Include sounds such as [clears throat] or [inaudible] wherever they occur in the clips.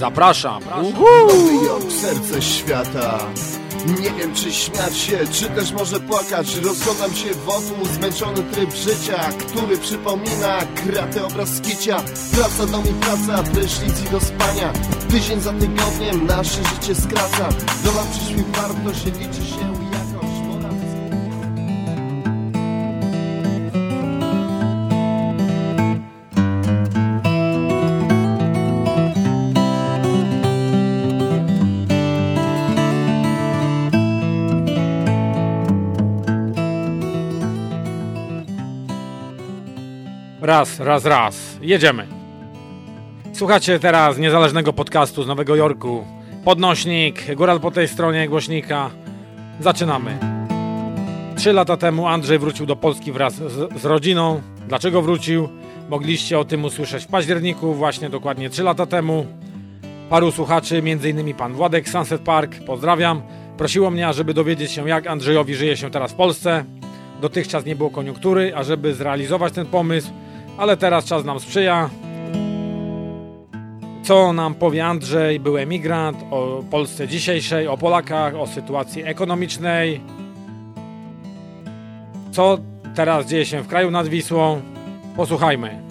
Zapraszam. Nowy Jork, serce świata. Nie wiem czy śmiać się, czy też może płakać. Rozglądam się zmęczony tryb życia Który przypomina kratę obraz skicia. Praca, praca, prysznic i do spania. Tydzień za tygodniem nasze życie skraca. Przyszłych warto się liczy się Raz, raz, raz. Jedziemy. Słuchacie teraz niezależnego podcastu z Nowego Jorku. Podnośnik, góral po tej stronie głośnika. Zaczynamy. Trzy lata temu Andrzej wrócił do Polski wraz z, z rodziną. Dlaczego wrócił? Mogliście o tym usłyszeć w październiku, właśnie dokładnie trzy lata temu. Paru słuchaczy, m.in. pan Władek Sunset Park, pozdrawiam, prosiło mnie, żeby dowiedzieć się, jak Andrzejowi żyje się teraz w Polsce. Dotychczas nie było koniunktury, ażeby zrealizować ten pomysł, ale teraz czas nam sprzyja. Co nam powie Andrzej, był emigrant, o Polsce dzisiejszej, o Polakach, o sytuacji ekonomicznej. Co teraz dzieje się w kraju nad Wisłą? Posłuchajmy.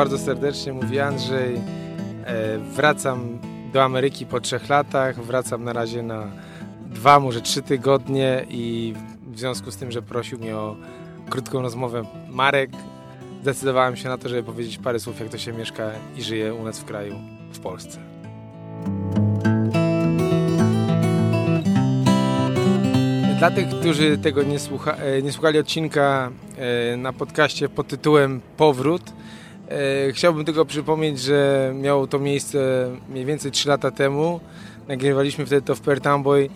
Bardzo serdecznie, mówi Andrzej. E, Wracam do Ameryki po trzech latach. Wracam na razie na dwa, może trzy tygodnie i w związku z tym, że prosił mnie o krótką rozmowę Marek, zdecydowałem się na to, żeby powiedzieć parę słów, jak to się mieszka i żyje u nas w kraju, w Polsce. Dla tych, którzy tego nie, słucha, e, nie słuchali odcinka e, na podcaście pod tytułem Powrót, Chciałbym tylko przypomnieć, że miało to miejsce mniej więcej 3 lata temu. Nagrywaliśmy wtedy to w Pertamboy e,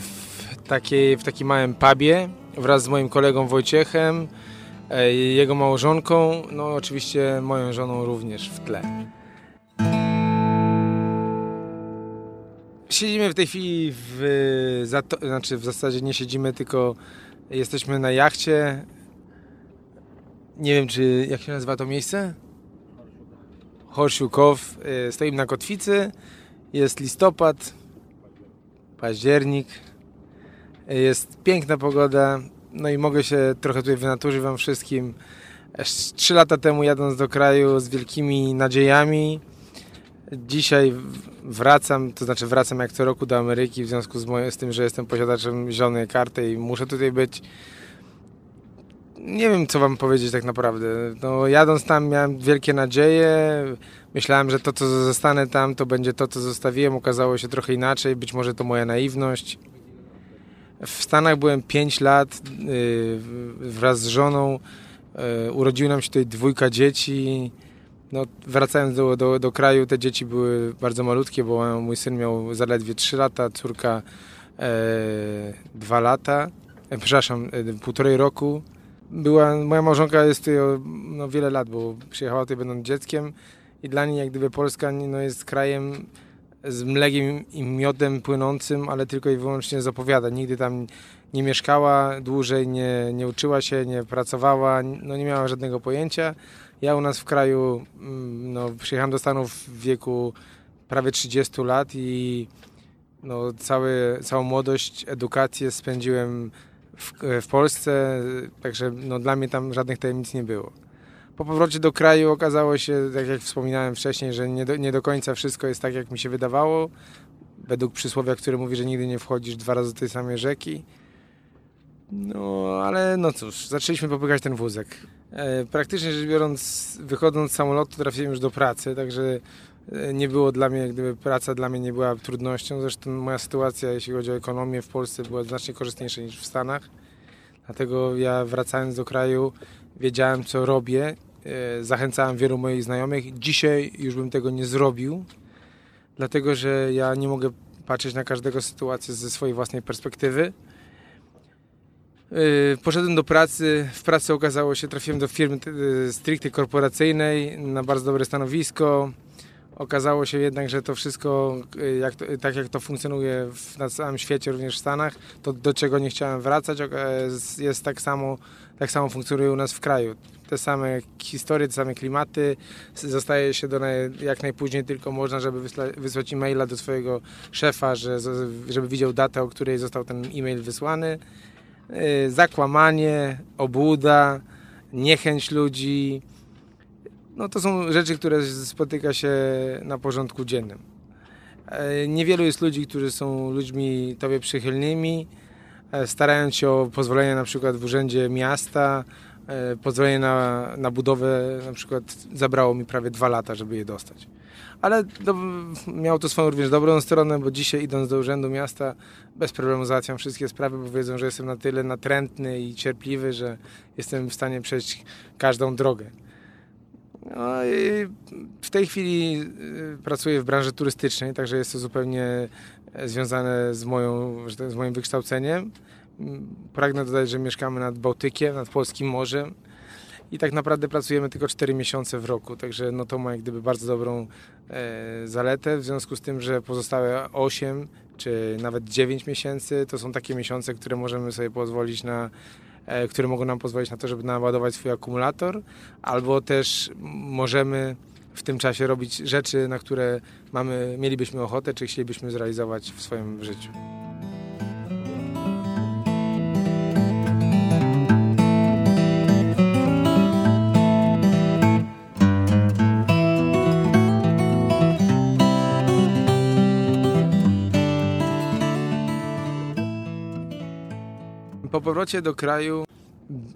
w, takiej, w takim małym pubie wraz z moim kolegą Wojciechem, e, jego małżonką, no oczywiście moją żoną również w tle. Siedzimy w tej chwili w, znaczy w zasadzie nie siedzimy, tylko jesteśmy na jachcie nie wiem, czy jak się nazywa to miejsce? Cove. Y, Stoimy na kotwicy. Jest listopad, październik. Y, Jest piękna pogoda. No i mogę się trochę tutaj wynaturzy wam wszystkim. Trzy lata temu jadąc do kraju z wielkimi nadziejami. Dzisiaj wracam, to znaczy wracam jak co roku do Ameryki w związku z, z tym, że jestem posiadaczem zielonej karty i muszę tutaj być nie wiem, co wam powiedzieć tak naprawdę. No, jadąc tam miałem wielkie nadzieje. Myślałem, że to, co zostanę tam, to będzie to, co zostawiłem. Okazało się trochę inaczej. Być może to moja naiwność. W Stanach byłem 5 lat yy, wraz z żoną. Yy, urodziło nam się tutaj dwójka dzieci. No, wracając do, do, do kraju, te dzieci były bardzo malutkie, bo mój syn miał zaledwie 3 lata, córka 2 lata. E, przepraszam, e, półtorej roku była, moja małżonka jest tutaj no, wiele lat, bo przyjechała tutaj będąc dzieckiem i dla niej jak gdyby Polska no, jest krajem z mlekiem i miodem płynącym, ale tylko i wyłącznie z opowiadań. Nigdy tam nie mieszkała dłużej, nie, nie uczyła się, nie pracowała, no, nie miała żadnego pojęcia. Ja u nas w kraju mm, no, przyjechałem do Stanów w wieku prawie 30 lat i no, cały, całą młodość, edukację spędziłem w, w Polsce, także no, dla mnie tam żadnych tajemnic nie było. Po powrocie do kraju okazało się, tak jak wspominałem wcześniej, że nie do, nie do końca wszystko jest tak, jak mi się wydawało. Według przysłowia, które mówi, że nigdy nie wchodzisz dwa razy do tej samej rzeki. No, ale no cóż, zaczęliśmy popychać ten wózek. E, praktycznie rzecz biorąc, wychodząc z samolotu trafiłem już do pracy, także nie było dla mnie, gdyby praca dla mnie nie była trudnością. Zresztą moja sytuacja, jeśli chodzi o ekonomię w Polsce, była znacznie korzystniejsza niż w Stanach. Dlatego ja wracając do kraju wiedziałem, co robię. E, zachęcałem wielu moich znajomych. Dzisiaj już bym tego nie zrobił, dlatego że ja nie mogę patrzeć na każdego sytuację ze swojej własnej perspektywy. E, poszedłem do pracy. W pracy okazało się, trafiłem do firmy e, stricte korporacyjnej na bardzo dobre stanowisko. Okazało się jednak, że to wszystko, jak to, tak jak to funkcjonuje w, na całym świecie, również w Stanach, to do czego nie chciałem wracać, jest tak samo, tak samo funkcjonuje u nas w kraju. Te same historie, te same klimaty, zostaje się do naj, jak najpóźniej tylko można, żeby wysła, wysłać e-maila do swojego szefa, że, żeby widział datę, o której został ten e-mail wysłany. Zakłamanie, obłuda, niechęć ludzi, no to są rzeczy, które spotyka się na porządku dziennym. E, niewielu jest ludzi, którzy są ludźmi tobie przychylnymi, e, starając się o pozwolenie na przykład w urzędzie miasta, e, pozwolenie na, na budowę na przykład zabrało mi prawie dwa lata, żeby je dostać. Ale do, miało to swoją również dobrą stronę, bo dzisiaj idąc do urzędu miasta bez problemu załatwiam wszystkie sprawy, bo wiedzą, że jestem na tyle natrętny i cierpliwy, że jestem w stanie przejść każdą drogę. No w tej chwili y, pracuję w branży turystycznej, także jest to zupełnie e, związane z, moją, tak, z moim wykształceniem. Mm, pragnę dodać, że mieszkamy nad Bałtykiem, nad Polskim Morzem i tak naprawdę pracujemy tylko 4 miesiące w roku, także no to ma jak gdyby bardzo dobrą e, zaletę, w związku z tym, że pozostałe 8 czy nawet 9 miesięcy to są takie miesiące, które możemy sobie pozwolić na które mogą nam pozwolić na to, żeby naładować swój akumulator, albo też możemy w tym czasie robić rzeczy, na które mamy, mielibyśmy ochotę, czy chcielibyśmy zrealizować w swoim życiu. Powrocie do kraju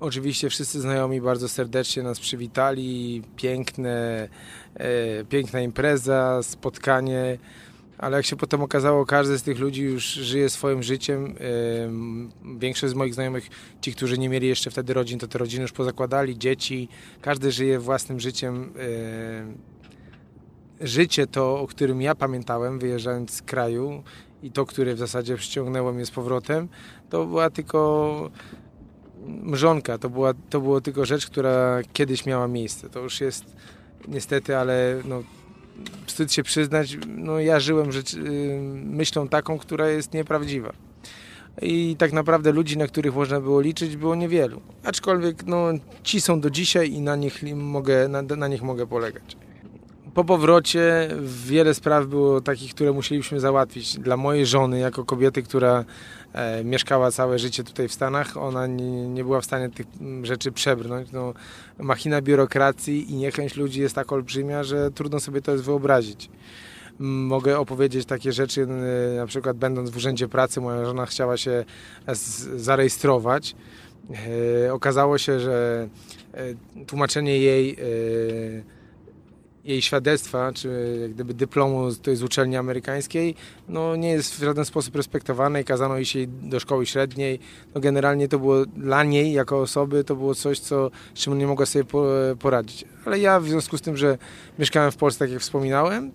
oczywiście wszyscy znajomi bardzo serdecznie nas przywitali. Piękne, e, piękna impreza, spotkanie. Ale jak się potem okazało, każdy z tych ludzi już żyje swoim życiem. E, większość z moich znajomych, ci, którzy nie mieli jeszcze wtedy rodzin, to te rodziny już pozakładali, dzieci. Każdy żyje własnym życiem. E, życie to, o którym ja pamiętałem, wyjeżdżając z kraju, i to, które w zasadzie przyciągnęło mnie z powrotem, to była tylko mrzonka, to była, to było tylko rzecz, która kiedyś miała miejsce. To już jest niestety, ale no, wstyd się przyznać, no ja żyłem rzecz, y, myślą taką, która jest nieprawdziwa. I tak naprawdę ludzi, na których można było liczyć, było niewielu. Aczkolwiek no, ci są do dzisiaj i na nich mogę, na, na nich mogę polegać po powrocie wiele spraw było takich, które musieliśmy załatwić. Dla mojej żony, jako kobiety, która e, mieszkała całe życie tutaj w Stanach, ona nie, nie była w stanie tych rzeczy przebrnąć. No, machina biurokracji i niechęć ludzi jest tak olbrzymia, że trudno sobie to jest wyobrazić. Mogę opowiedzieć takie rzeczy, e, na przykład będąc w urzędzie pracy, moja żona chciała się zarejestrować. E, okazało się, że e, tłumaczenie jej jej świadectwa, czy jak gdyby dyplomu z, uczelni amerykańskiej, no nie jest w żaden sposób respektowane i kazano jej do szkoły średniej. No generalnie to było dla niej, jako osoby, to było coś, co, z czym nie mogła sobie poradzić. Ale ja w związku z tym, że mieszkałem w Polsce, tak jak wspominałem,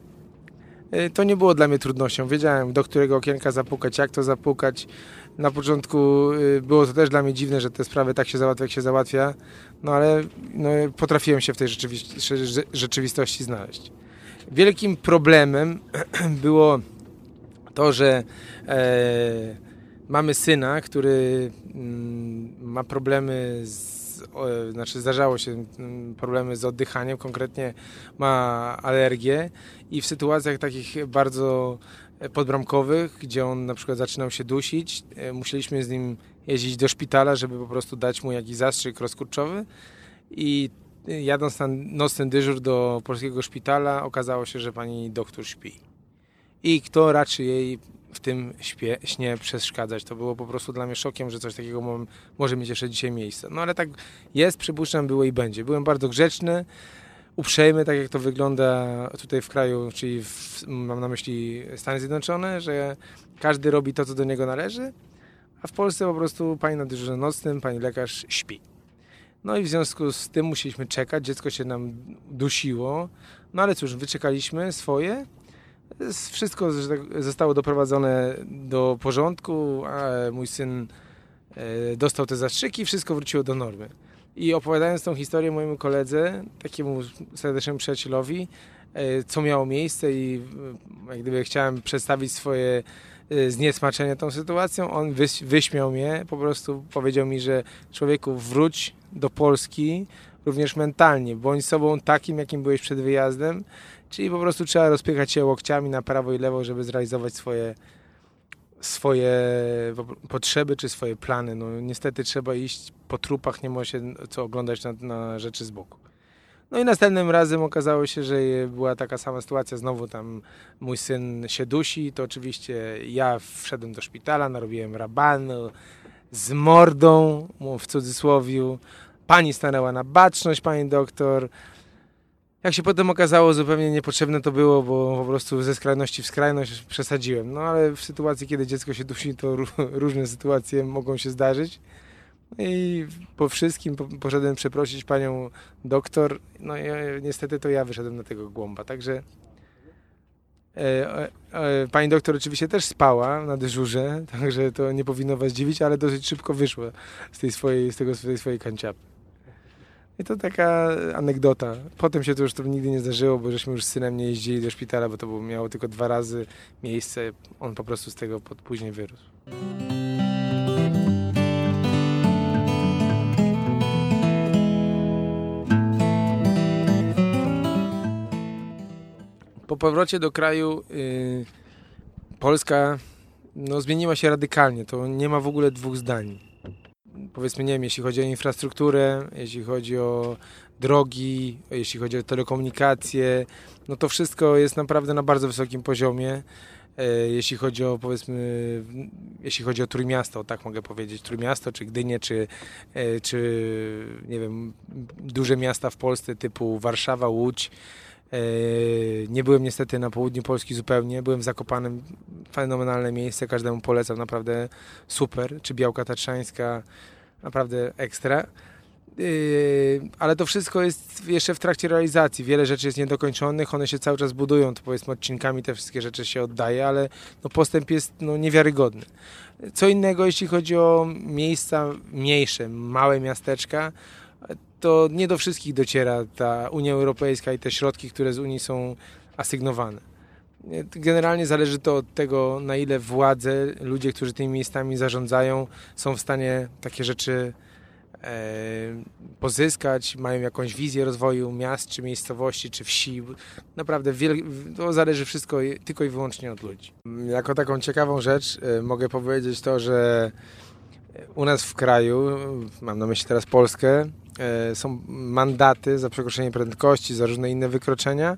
y, to nie było dla mnie trudnością. Wiedziałem, do którego okienka zapukać, jak to zapukać, na początku y, było to też dla mnie dziwne, że te sprawy tak się załatwia, jak się załatwia, no ale no, potrafiłem się w tej rzeczywistości znaleźć. Wielkim problemem [clears throat] było to, że e, mamy syna, który mm, ma problemy z o, znaczy zdarzało się mm, problemy z oddychaniem, konkretnie ma alergię i w sytuacjach takich bardzo podbramkowych, gdzie on na przykład zaczynał się dusić. E, musieliśmy z nim jeździć do szpitala, żeby po prostu dać mu jakiś zastrzyk rozkurczowy i jadąc na nocny dyżur do polskiego szpitala okazało się, że pani doktor śpi. i kto raczy jej w tym śpie, śnie przeszkadzać. To było po prostu dla mnie szokiem, że coś takiego mo może mieć jeszcze dzisiaj miejsce. No ale tak jest, przypuszczam, było i będzie. Byłem bardzo grzeczny, uprzejmy, tak jak to wygląda tutaj w kraju, czyli w, mam na myśli Stany Zjednoczone, że każdy robi to, co do niego należy, a w Polsce po prostu pani na dyżurze nocnym, pani lekarz śpi. No i w związku z tym musieliśmy czekać, dziecko się nam dusiło, no ale cóż, wyczekaliśmy swoje, wszystko tak zostało doprowadzone do porządku, a mój syn e, dostał te zastrzyki, wszystko wróciło do normy. I opowiadając tą historię mojemu koledze, takiemu serdecznemu przyjacielowi, e, co miało miejsce i e, jak gdyby chciałem przedstawić swoje zniesmaczenie tą sytuacją, on wyśmiał mnie, po prostu powiedział mi, że człowieku wróć do Polski również mentalnie, bądź sobą takim, jakim byłeś przed wyjazdem, czyli po prostu trzeba rozpychać się łokciami na prawo i lewo, żeby zrealizować swoje, swoje potrzeby czy swoje plany. No, niestety trzeba iść po trupach, nie może się co oglądać na, na rzeczy z boku. No i następnym razem okazało się, że była taka sama sytuacja, znowu tam mój syn się dusi, to oczywiście ja wszedłem do szpitala, narobiłem rabanu z mordą, w cudzysłowie. Pani stanęła na baczność, pani doktor. Jak się potem okazało, zupełnie niepotrzebne to było, bo po prostu ze skrajności w skrajność przesadziłem. No ale w sytuacji, kiedy dziecko się dusi, to [laughs] różne sytuacje mogą się zdarzyć. No I po wszystkim poszedłem przeprosić panią doktor. No i e, niestety to ja wyszedłem na tego głąba. Także e, e, pani doktor oczywiście też spała na dyżurze, [laughs] także to nie powinno was dziwić, ale dosyć szybko wyszło z tej swojej, z tego, z tej swojej kanciapy. I to taka anegdota. Potem się to już to nigdy nie zdarzyło, bo żeśmy już z synem nie jeździli do szpitala, bo to było, miało tylko dwa razy miejsce. On po prostu z tego później wyrósł. Po powrocie do kraju yy, Polska no, zmieniła się radykalnie. To nie ma w ogóle dwóch zdań powiedzmy, nie wiem, jeśli chodzi o infrastrukturę, jeśli chodzi o drogi, jeśli chodzi o telekomunikacje, no to wszystko jest naprawdę na bardzo wysokim poziomie. E, jeśli chodzi o powiedzmy, jeśli chodzi o Trójmiasto, tak mogę powiedzieć, Trójmiasto, czy Gdynię, czy, e, czy nie wiem, duże miasta w Polsce typu Warszawa, Łódź. E, nie byłem niestety na południu Polski zupełnie, byłem w Zakopanem, fenomenalne miejsce, każdemu polecam, naprawdę super, czy Białka Tatrzańska, naprawdę ekstra. Yy, ale to wszystko jest jeszcze w trakcie realizacji. Wiele rzeczy jest niedokończonych, one się cały czas budują, to powiedzmy odcinkami te wszystkie rzeczy się oddaje, ale no postęp jest no niewiarygodny. Co innego, jeśli chodzi o miejsca mniejsze, małe miasteczka, to nie do wszystkich dociera ta Unia Europejska i te środki, które z Unii są asygnowane. Generalnie zależy to od tego, na ile władze, ludzie, którzy tymi miejscami zarządzają, są w stanie takie rzeczy e, pozyskać, mają jakąś wizję rozwoju miast, czy miejscowości, czy wsi. Naprawdę to zależy wszystko tylko i wyłącznie od ludzi. Jako taką ciekawą rzecz e, mogę powiedzieć to, że u nas w kraju, mam na myśli teraz Polskę, e, są mandaty za przekroczenie prędkości, za różne inne wykroczenia,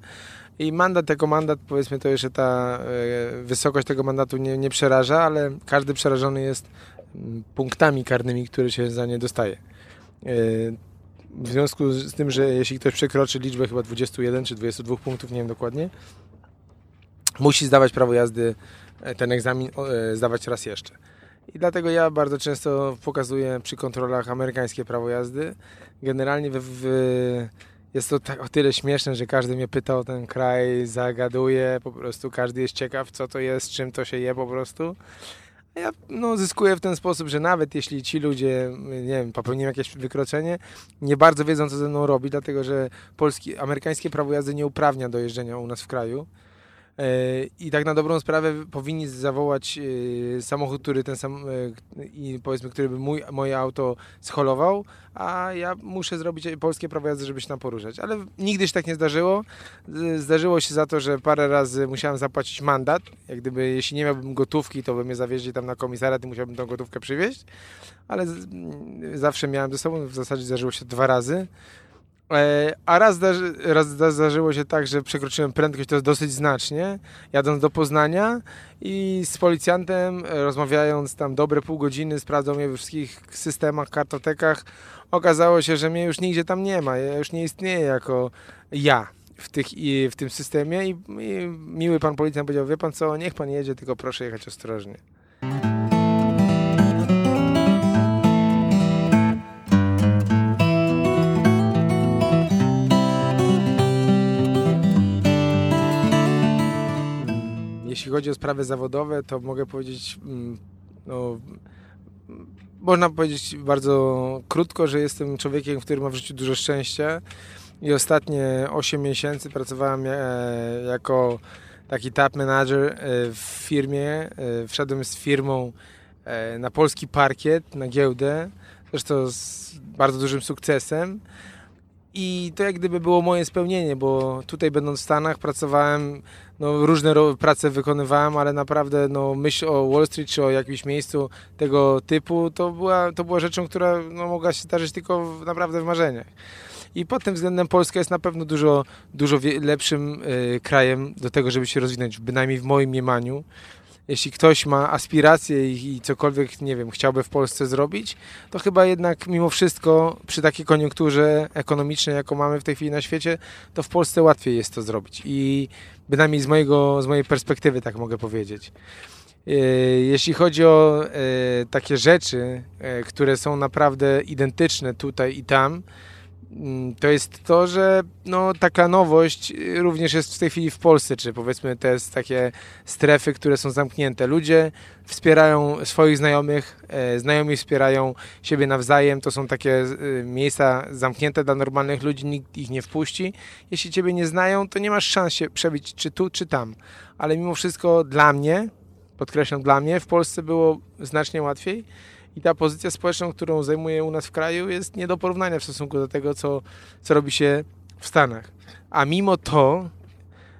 i mandat jako mandat, powiedzmy to jeszcze ta e, wysokość tego mandatu nie, nie przeraża, ale każdy przerażony jest mm, punktami karnymi, które się za nie dostaje. E, w związku z tym, że jeśli ktoś przekroczy liczbę chyba 21 czy 22 punktów, nie wiem dokładnie, musi zdawać prawo jazdy, ten egzamin zdawać raz jeszcze. I dlatego ja bardzo często pokazuję przy kontrolach amerykańskie prawo jazdy. Generalnie w, w jest to tak, o tyle śmieszne, że każdy mnie pyta o ten kraj, zagaduje, po prostu każdy jest ciekaw, co to jest, czym to się je po prostu. A ja no, zyskuję w ten sposób, że nawet jeśli ci ludzie, nie wiem, popełnią jakieś wykroczenie, nie bardzo wiedzą, co ze mną robi, dlatego że polski, amerykańskie prawo jazdy nie uprawnia do jeżdżenia u nas w kraju. I tak na dobrą sprawę powinni zawołać e, samochód, który ten sam, e, i powiedzmy, który by mój, moje auto scholował, a ja muszę zrobić polskie prawo jazdy, żeby się tam poruszać. Ale nigdy się tak nie zdarzyło. Zdarzyło się za to, że parę razy musiałem zapłacić mandat. Jak gdyby, jeśli nie miałbym gotówki, to by mnie zawieźli tam na komisariat i musiałbym tą gotówkę przywieźć. Ale zawsze miałem ze sobą, w zasadzie zdarzyło się dwa razy. E, a raz, zdarzy, raz zdarzyło się tak, że przekroczyłem prędkość to dosyć znacznie, jadąc do Poznania i z policjantem e, rozmawiając tam dobre pół godziny, sprawdzał mnie we wszystkich systemach, kartotekach, okazało się, że mnie już nigdzie tam nie ma, ja już nie istnieję jako ja w, tych, w tym systemie i, i miły pan policjant powiedział, wie pan co, niech pan jedzie, tylko proszę jechać ostrożnie. Jeśli chodzi o sprawy zawodowe, to mogę powiedzieć, mm, no, można powiedzieć bardzo krótko, że jestem człowiekiem, który ma w życiu dużo szczęścia i ostatnie 8 miesięcy pracowałem e, jako taki tap manager e, w firmie. E, wszedłem z firmą na polski parkiet, na giełdę, zresztą z bardzo dużym sukcesem. I to jak gdyby było moje spełnienie, bo tutaj będąc w Stanach pracowałem, no, różne prace wykonywałem, ale naprawdę no, myśl o Wall Street czy o jakimś miejscu tego typu to była, to była rzeczą, która no, mogła się zdarzyć tylko w, naprawdę w marzeniach. I pod tym względem Polska jest na pewno dużo, dużo lepszym y, krajem do tego, żeby się rozwinąć, bynajmniej w moim mniemaniu jeśli ktoś ma aspiracje i, i, cokolwiek, nie wiem, chciałby w Polsce zrobić, to chyba jednak mimo wszystko przy takiej koniunkturze ekonomicznej, jaką mamy w tej chwili na świecie, to w Polsce łatwiej jest to zrobić. I bynajmniej z, mojego, z mojej perspektywy tak mogę powiedzieć. E, jeśli chodzi o e, takie rzeczy, e, które są naprawdę identyczne tutaj i tam, to jest to, że no, taka nowość również jest w tej chwili w Polsce, czy powiedzmy te takie strefy, które są zamknięte. Ludzie wspierają swoich znajomych, e, znajomi wspierają siebie nawzajem. To są takie e, miejsca zamknięte dla normalnych ludzi, nikt ich nie wpuści. Jeśli ciebie nie znają, to nie masz szans się przebić czy tu, czy tam. Ale mimo wszystko dla mnie, podkreślam dla mnie, w Polsce było znacznie łatwiej i ta pozycja społeczna, którą zajmuje u nas w kraju jest nie do porównania w stosunku do tego, co, co robi się w Stanach. A mimo to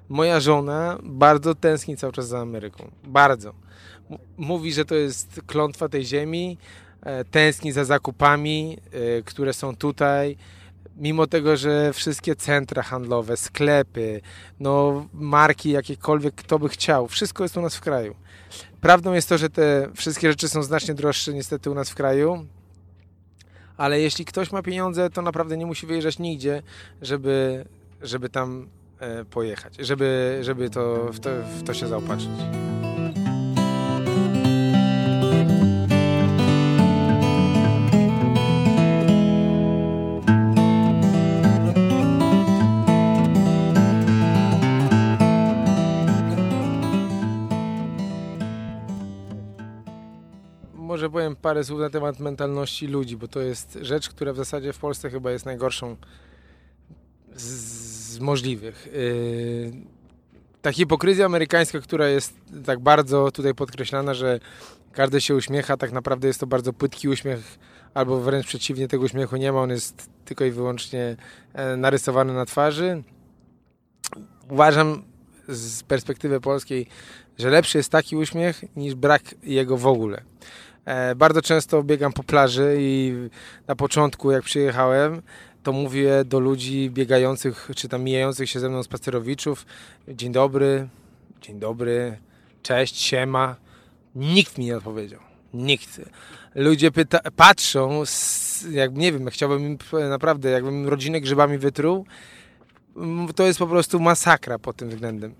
moja żona bardzo tęskni cały czas za Ameryką. Bardzo. Mówi, że to jest klątwa tej ziemi, e, tęskni za zakupami, e, które są tutaj. Mimo tego, że wszystkie centra handlowe, sklepy, no, marki jakiekolwiek, kto by chciał, wszystko jest u nas w kraju. Prawdą jest to, że te wszystkie rzeczy są znacznie droższe niestety u nas w kraju, ale jeśli ktoś ma pieniądze, to naprawdę nie musi wyjeżdżać nigdzie, żeby, żeby tam e, pojechać, żeby, żeby to, w, to, w to się zaopatrzyć. Powiem parę słów na temat mentalności ludzi, bo to jest rzecz, która w zasadzie w Polsce chyba jest najgorszą z, z możliwych. Yy, ta hipokryzja amerykańska, która jest tak bardzo tutaj podkreślana, że każdy się uśmiecha, tak naprawdę jest to bardzo płytki uśmiech, albo wręcz przeciwnie, tego uśmiechu nie ma, on jest tylko i wyłącznie e, narysowany na twarzy. Uważam z perspektywy polskiej, że lepszy jest taki uśmiech niż brak jego w ogóle. E, bardzo często biegam po plaży i na początku, jak przyjechałem, to mówię do ludzi biegających, czy tam mijających się ze mną spacerowiczów, dzień dobry, dzień dobry, cześć, siema. Nikt mi nie odpowiedział. Nikt. Ludzie pyta, patrzą, jak nie wiem, chciałbym im naprawdę, jakbym rodzinę grzybami wytruł, to jest po prostu masakra pod tym względem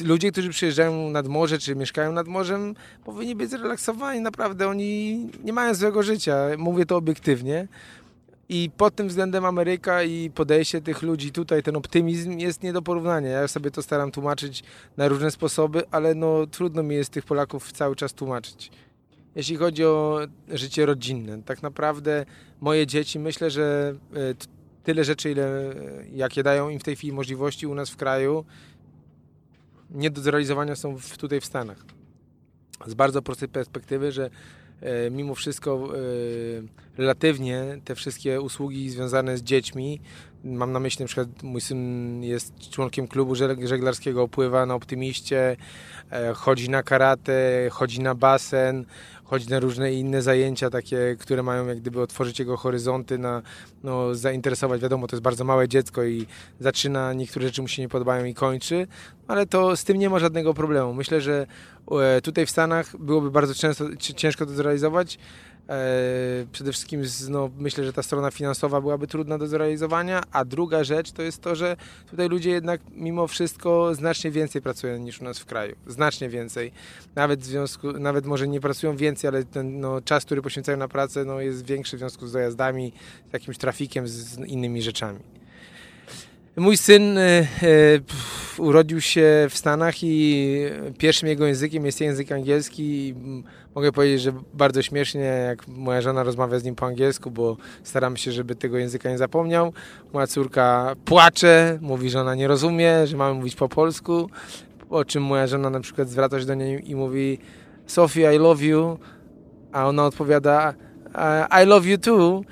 ludzie, którzy przyjeżdżają nad morze, czy mieszkają nad morzem, powinni być zrelaksowani. Naprawdę oni nie mają złego życia. Mówię to obiektywnie. I pod tym względem Ameryka i podejście tych ludzi tutaj, ten optymizm jest nie do porównania. Ja sobie to staram tłumaczyć na różne sposoby, ale no trudno mi jest tych Polaków cały czas tłumaczyć. Jeśli chodzi o życie rodzinne, tak naprawdę moje dzieci, myślę, że e, tyle rzeczy, ile jakie dają im w tej chwili możliwości u nas w kraju, nie do zrealizowania są w, tutaj w Stanach. Z bardzo prostej perspektywy, że e, mimo wszystko e, relatywnie te wszystkie usługi związane z dziećmi, mam na myśli na przykład mój syn jest członkiem klubu żeglarskiego, pływa na optymiście, e, chodzi na karate, chodzi na basen, chodzi na różne inne zajęcia, takie, które mają jak gdyby otworzyć jego horyzonty, na, no, zainteresować. Wiadomo, to jest bardzo małe dziecko i zaczyna, niektóre rzeczy mu się nie podobają i kończy, ale to z tym nie ma żadnego problemu. Myślę, że e, tutaj w Stanach byłoby bardzo często, ciężko to zrealizować, przede wszystkim no, myślę, że ta strona finansowa byłaby trudna do zrealizowania, a druga rzecz to jest to, że tutaj ludzie jednak mimo wszystko znacznie więcej pracują niż u nas w kraju. Znacznie więcej. Nawet w związku, nawet może nie pracują więcej, ale ten no, czas, który poświęcają na pracę no, jest większy w związku z dojazdami, z jakimś trafikiem, z innymi rzeczami. Mój syn e, e, urodził się w Stanach i pierwszym jego językiem jest język angielski. Mogę powiedzieć, że bardzo śmiesznie, jak moja żona rozmawia z nim po angielsku, bo staram się, żeby tego języka nie zapomniał. Moja córka płacze, mówi, że ona nie rozumie, że mamy mówić po polsku. Po czym moja żona na przykład zwraca się do niej i mówi Sophie, I love you. A ona odpowiada I love you too.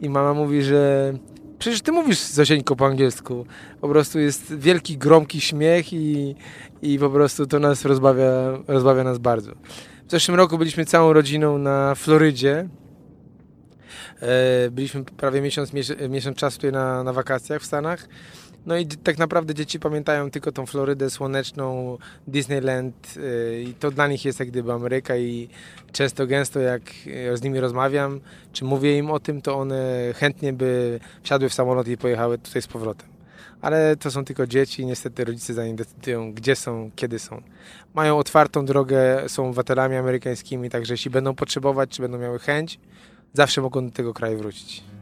I mama mówi, że Przecież ty mówisz Zosieńko po angielsku. Po prostu jest wielki, gromki śmiech i, i po prostu to nas rozbawia, rozbawia nas bardzo. W zeszłym roku byliśmy całą rodziną na Florydzie. E, byliśmy prawie miesiąc, miesiąc czasu tutaj na, na wakacjach w Stanach. No i tak naprawdę dzieci pamiętają tylko tą Florydę słoneczną, Disneyland y, i to dla nich jest jak gdyby Ameryka i często, gęsto jak z nimi rozmawiam, czy mówię im o tym, to one chętnie by wsiadły w samolot i pojechały tutaj z powrotem. Ale to są tylko dzieci niestety rodzice za nie decydują, gdzie są, kiedy są. Mają otwartą drogę, są obywatelami amerykańskimi, także jeśli będą potrzebować, czy będą miały chęć, zawsze mogą do tego kraju wrócić.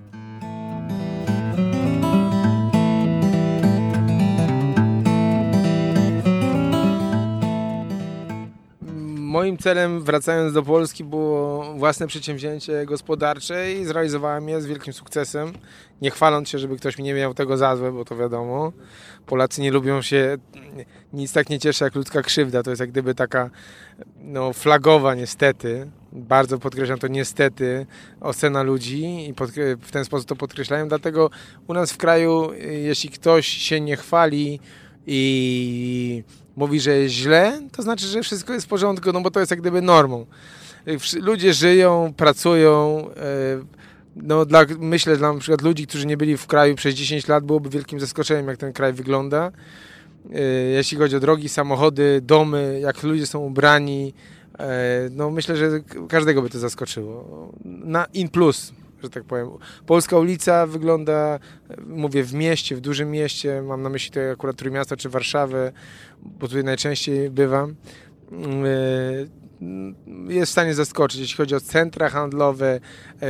Moim celem, wracając do Polski, było własne przedsięwzięcie gospodarcze i zrealizowałem je z wielkim sukcesem. Nie chwaląc się, żeby ktoś mi nie miał tego za złe, bo to wiadomo. Polacy nie lubią się, nic tak nie cieszy jak ludzka krzywda. To jest jak gdyby taka no, flagowa niestety, bardzo podkreślam to niestety, ocena ludzi i w ten sposób to podkreślają. Dlatego u nas w kraju, jeśli ktoś się nie chwali i mówi, że jest źle, to znaczy, że wszystko jest w porządku, no bo to jest jak gdyby normą. Ludzie żyją, pracują. E, no, dla, myślę, dla na przykład ludzi, którzy nie byli w kraju przez 10 lat, byłoby wielkim zaskoczeniem, jak ten kraj wygląda. E, jeśli chodzi o drogi, samochody, domy, jak ludzie są ubrani, no myślę, że każdego by to zaskoczyło. Na in plus że tak powiem. Polska ulica wygląda, mówię, w mieście, w dużym mieście, mam na myśli tutaj akurat Trójmiasto czy Warszawę, bo tutaj najczęściej bywam, y, jest w stanie zaskoczyć, jeśli chodzi o centra handlowe,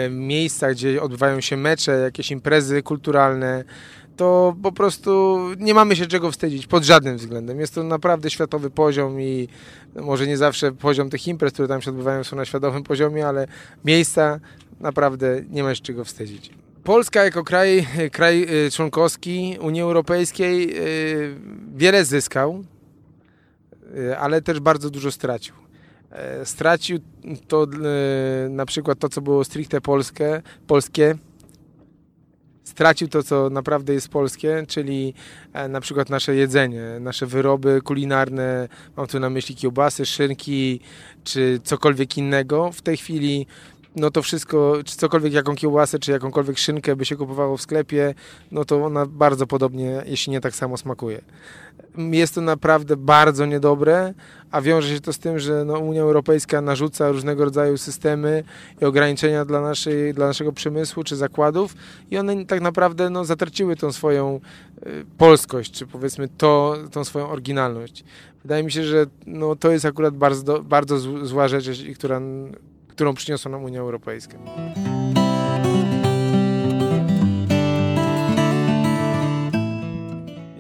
y, miejsca, gdzie odbywają się mecze, jakieś imprezy kulturalne, to po prostu nie mamy się czego wstydzić pod żadnym względem. Jest to naprawdę światowy poziom i może nie zawsze poziom tych imprez, które tam się odbywają są na światowym poziomie, ale miejsca naprawdę nie ma się czego wstydzić. Polska jako kraj, kraj y, członkowski Unii Europejskiej y, wiele zyskał, y, ale też bardzo dużo stracił. E, stracił to na przykład to, co było stricte polskie, polskie stracił to, co naprawdę jest polskie, czyli e, na przykład nasze jedzenie, nasze wyroby kulinarne, mam tu na myśli kiełbasy, szynki, czy cokolwiek innego. W tej chwili no to wszystko, czy cokolwiek, jaką kiełbasę, czy jakąkolwiek szynkę by się kupowało w sklepie, no to ona bardzo podobnie, jeśli nie tak samo smakuje. Jest to naprawdę bardzo niedobre, a wiąże się to z tym, że no Unia Europejska narzuca różnego rodzaju systemy i ograniczenia dla, naszej, dla naszego przemysłu czy zakładów i one tak naprawdę no, zatraciły tą swoją y, polskość, czy powiedzmy to, tą swoją oryginalność. Wydaje mi się, że no, to jest akurat bardzo, bardzo zła rzecz, która którą przyniosła nam Unia Europejska.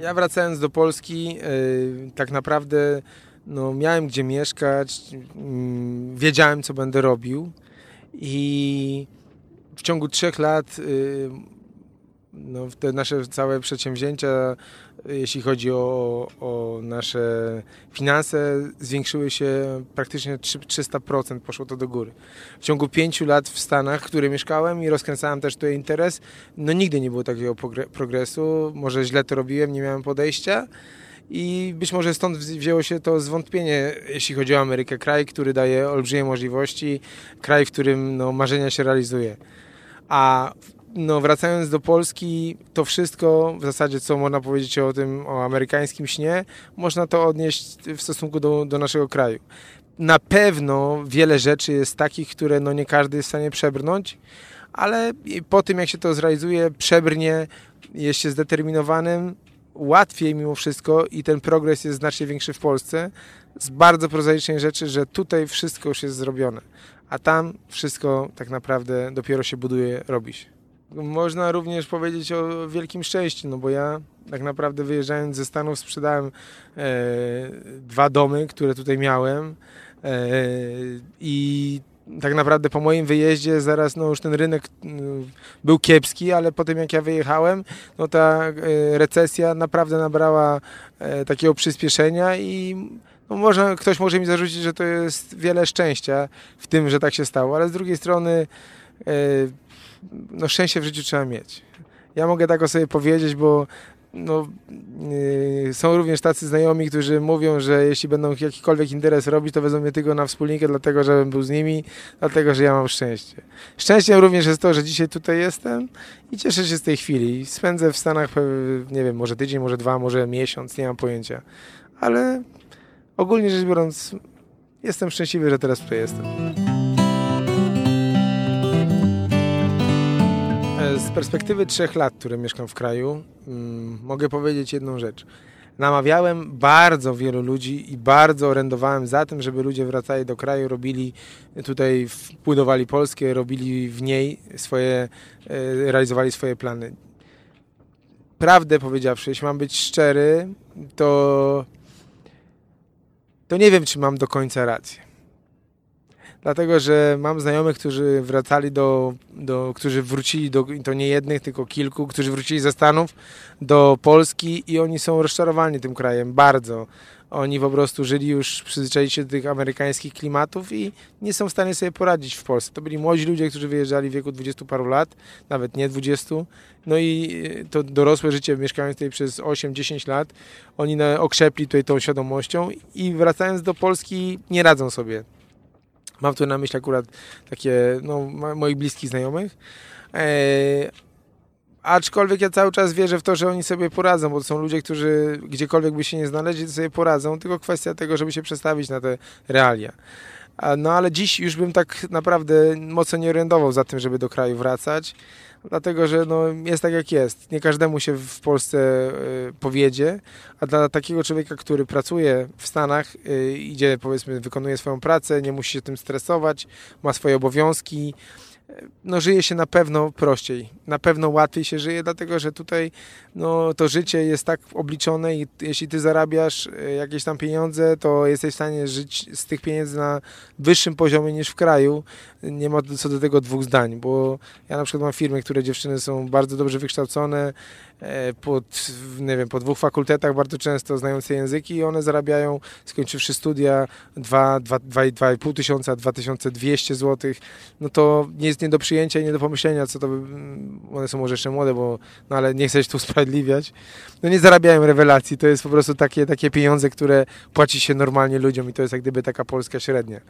Ja wracając do Polski, yy, tak naprawdę no, miałem gdzie mieszkać, yy, wiedziałem co będę robił i w ciągu trzech lat yy, no, te nasze całe przedsięwzięcia, jeśli chodzi o, o nasze finanse, zwiększyły się praktycznie 300%, poszło to do góry. W ciągu pięciu lat w Stanach, w których mieszkałem i rozkręcałem też tutaj interes, no nigdy nie było takiego progresu, może źle to robiłem, nie miałem podejścia i być może stąd wzięło się to zwątpienie, jeśli chodzi o Amerykę. Kraj, który daje olbrzymie możliwości, kraj, w którym no, marzenia się realizuje. A no, wracając do Polski, to wszystko, w zasadzie co można powiedzieć o tym, o amerykańskim śnie, można to odnieść w stosunku do, do naszego kraju. Na pewno wiele rzeczy jest takich, które no, nie każdy jest w stanie przebrnąć, ale po tym, jak się to zrealizuje, przebrnie, jest się zdeterminowanym, łatwiej mimo wszystko i ten progres jest znacznie większy w Polsce z bardzo prozaicznej rzeczy, że tutaj wszystko już jest zrobione, a tam wszystko tak naprawdę dopiero się buduje, robi się. Można również powiedzieć o wielkim szczęściu, no bo ja tak naprawdę wyjeżdżając ze Stanów sprzedałem e, dwa domy, które tutaj miałem e, i tak naprawdę po moim wyjeździe zaraz no już ten rynek mm, był kiepski, ale po tym jak ja wyjechałem, no ta e, recesja naprawdę nabrała e, takiego przyspieszenia i no można, ktoś może mi zarzucić, że to jest wiele szczęścia w tym, że tak się stało, ale z drugiej strony e, no szczęście w życiu trzeba mieć. Ja mogę tak o sobie powiedzieć, bo no, yy, są również tacy znajomi, którzy mówią, że jeśli będą jakikolwiek interes robić, to wezmą mnie tylko na wspólnikę, dlatego żebym był z nimi, dlatego że ja mam szczęście. Szczęściem również jest to, że dzisiaj tutaj jestem i cieszę się z tej chwili. Spędzę w Stanach, nie wiem, może tydzień, może dwa, może miesiąc, nie mam pojęcia. Ale ogólnie rzecz biorąc, jestem szczęśliwy, że teraz tutaj jestem. Z perspektywy trzech lat, które mieszkam w kraju, mm, mogę powiedzieć jedną rzecz. Namawiałem bardzo wielu ludzi i bardzo orędowałem za tym, żeby ludzie wracali do kraju, robili tutaj, budowali Polskę, robili w niej swoje, e, realizowali swoje plany. Prawdę powiedziawszy, jeśli mam być szczery, to, to nie wiem, czy mam do końca rację dlatego że mam znajomych, którzy wracali do, do którzy wrócili do, to nie jednych, tylko kilku, którzy wrócili ze Stanów do Polski i oni są rozczarowani tym krajem bardzo. Oni po prostu żyli już, przyzwyczaili się do tych amerykańskich klimatów i nie są w stanie sobie poradzić w Polsce. To byli młodzi ludzie, którzy wyjeżdżali w wieku 20 paru lat, nawet nie 20. No i e, to dorosłe życie, mieszkając tutaj przez 8-10 lat, oni okrzepli tutaj tą świadomością i wracając do Polski nie radzą sobie. Mam tu na myśli akurat takie, no, moich bliskich znajomych. Eee, aczkolwiek ja cały czas wierzę w to, że oni sobie poradzą, bo to są ludzie, którzy gdziekolwiek by się nie znaleźli, to sobie poradzą, tylko kwestia tego, żeby się przestawić na te realia. No ale dziś już bym tak naprawdę mocno nie orientował za tym, żeby do kraju wracać dlatego że no, jest tak jak jest. Nie każdemu się w Polsce y, powiedzie, a dla takiego człowieka, który pracuje w Stanach, y, idzie powiedzmy, wykonuje swoją pracę, nie musi się tym stresować, ma swoje obowiązki, no żyje się na pewno prościej, na pewno łatwiej się żyje, dlatego że tutaj no, to życie jest tak obliczone i jeśli ty zarabiasz e, jakieś tam pieniądze, to jesteś w stanie żyć z tych pieniędzy na wyższym poziomie niż w kraju. Nie ma co do tego dwóch zdań, bo ja na przykład mam firmy, które dziewczyny są bardzo dobrze wykształcone, pod, nie wiem, po dwóch fakultetach bardzo często znające języki i one zarabiają, skończywszy studia, 2,5 tysiąca, 2200 zł, no to nie jest nie do przyjęcia i nie do pomyślenia, co to by, one są może jeszcze młode, bo, no ale nie chcę się tu [laughs] usprawiedliwiać, no nie zarabiają rewelacji, to jest po prostu takie, takie pieniądze, które płaci się normalnie ludziom i to jest jak gdyby taka polska średnia.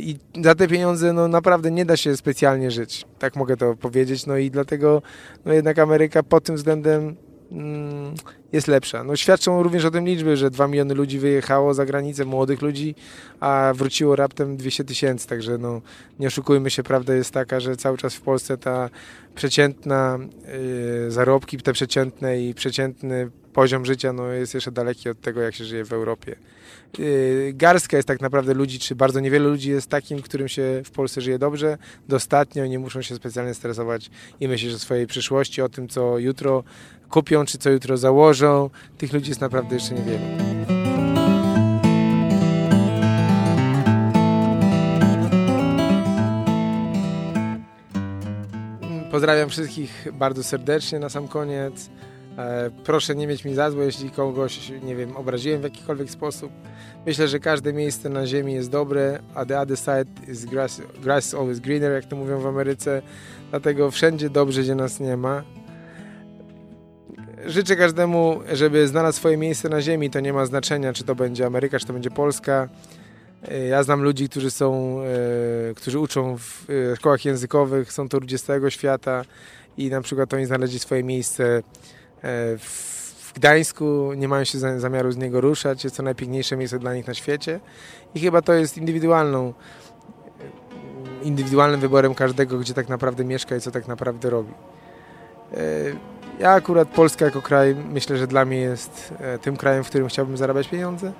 I za te pieniądze no naprawdę nie da się specjalnie żyć, tak mogę to powiedzieć, no i dlatego no jednak Ameryka pod tym względem mm, jest lepsza. No, świadczą również o tym liczby, że 2 miliony ludzi wyjechało za granicę, młodych ludzi, a wróciło raptem 200 tysięcy, także no, nie oszukujmy się, prawda jest taka, że cały czas w Polsce ta przeciętna yy, zarobki, te przeciętne i przeciętny poziom życia no, jest jeszcze daleki od tego, jak się żyje w Europie. Yy, garstka jest tak naprawdę ludzi, czy bardzo niewiele ludzi jest takim, którym się w Polsce żyje dobrze, dostatnio, nie muszą się specjalnie stresować i myśleć o swojej przyszłości, o tym, co jutro kupią, czy co jutro założą. Tych ludzi jest naprawdę jeszcze niewiele. Pozdrawiam wszystkich bardzo serdecznie na sam koniec. E, proszę nie mieć mi za złe, jeśli kogoś, nie wiem, obraziłem w jakikolwiek sposób. Myślę, że każde miejsce na ziemi jest dobre, a the other side is grass, grass always greener, jak to mówią w Ameryce. Dlatego wszędzie dobrze, gdzie nas nie ma. życzę każdemu, żeby znalazł swoje miejsce na ziemi. To nie ma znaczenia, czy to będzie Ameryka, czy to będzie Polska. E, Ja znam ludzi, którzy są, e, którzy uczą w szkołach językowych, są to ludzie z całego świata i na przykład oni znaleźli swoje miejsce w w Gdańsku, nie mają się za- zamiaru z niego ruszać, jest to najpiękniejsze miejsce dla nich na świecie i chyba to jest indywidualną indywidualnym wyborem każdego, gdzie tak naprawdę mieszka i co tak naprawdę robi. E, Ja akurat Polska jako kraj myślę, że dla mnie jest e, tym krajem, w którym chciałbym zarabiać pieniądze,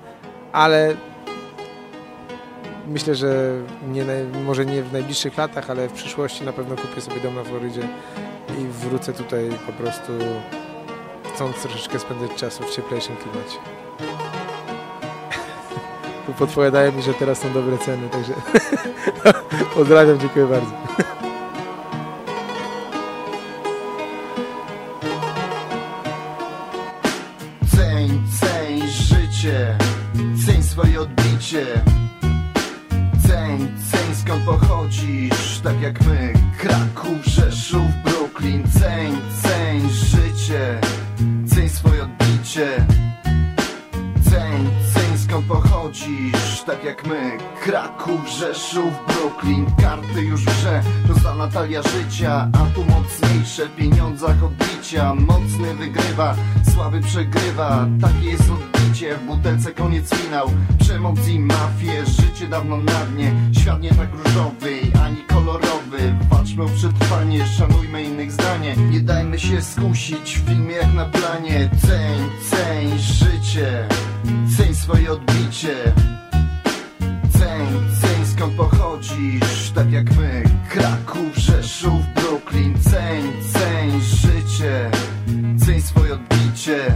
ale myślę, że nie, może nie w najbliższych latach, ale w przyszłości na pewno kupię sobie dom na Florydzie i wrócę tutaj po prostu chcąc troszeczkę spędzać czasu w cieplejszym klimacie. [laughs] Podpowiadają mi, że teraz są dobre ceny, także [laughs] pozdrawiam, dziękuję bardzo. Odbicie Ceń, ceń skąd pochodzisz, tak jak my Kraków, Rzeszów, Brooklyn. Karty już w grze, prosta Natalia życia A tu mocniejsze w pieniądzach odbicia Mocny wygrywa, słaby przegrywa Takie jest odbicie, w butelce koniec finał. Przemoc i mafię, życie dawno na dnie. Świat nie tak różowy, ani kolorowy. Walczmy o przetrwanie, szanujmy innych zdanie. Nie dajmy się skusić w filmie jak na planie. Ceń, ceń, życie Ceń swoje odbicie. Ceń, ceń skąd pochodzisz Tak jak my. Kraków, Rzeszów, Brooklyn. Ceń, ceń, życie Ceń swoje odbicie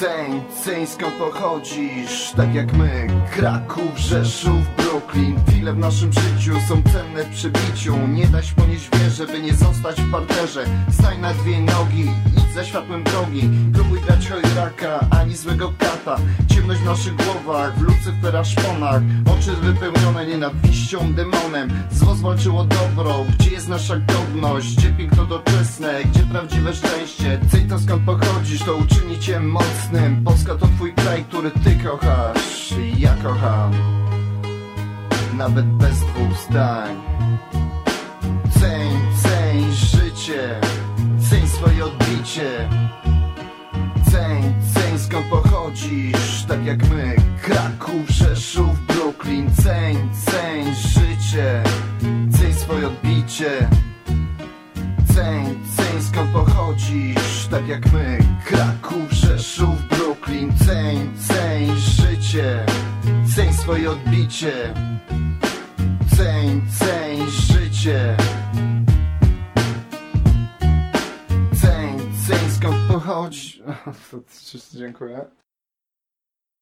Ceń, ceń skąd pochodzisz Tak jak my. Kraków, Rzeszów, Brooklyn Chwile w naszym życiu są cenne w przebiciu Nie da się ponieść wierze, by nie zostać w parterze. Stań na dwie nogi, idź za światłem drogi. Próbuj grać chojraka, ani złego kata. Ciemność w naszych głowach, w lucyfera szponach Oczy wypełnione nienawiścią, demonem. Zło zwalczyło dobro, gdzie jest nasza godność? Gdzie piękno doczesne, gdzie prawdziwe szczęście? Cyj to skąd pochodzisz, to uczyni cię mocnym. Polska to twój kraj, który ty kochasz ja kocham. Nawet bez dwóch zdań. Ceń, ceń życie swoje odbicie. Ceń, ceń skąd pochodzisz? Tak jak my Kraków, Rzeszów, Brooklyn Ceń, ceń życie. Ceń swoje odbicie. Ceń, ceń skąd pochodzisz? Tak jak my Kraków, Rzeszów, Brooklyn Ceń, ceń życie. Ceń swoje odbicie. Ceń, ceń życie Pochodzi [laughs] Dziękuję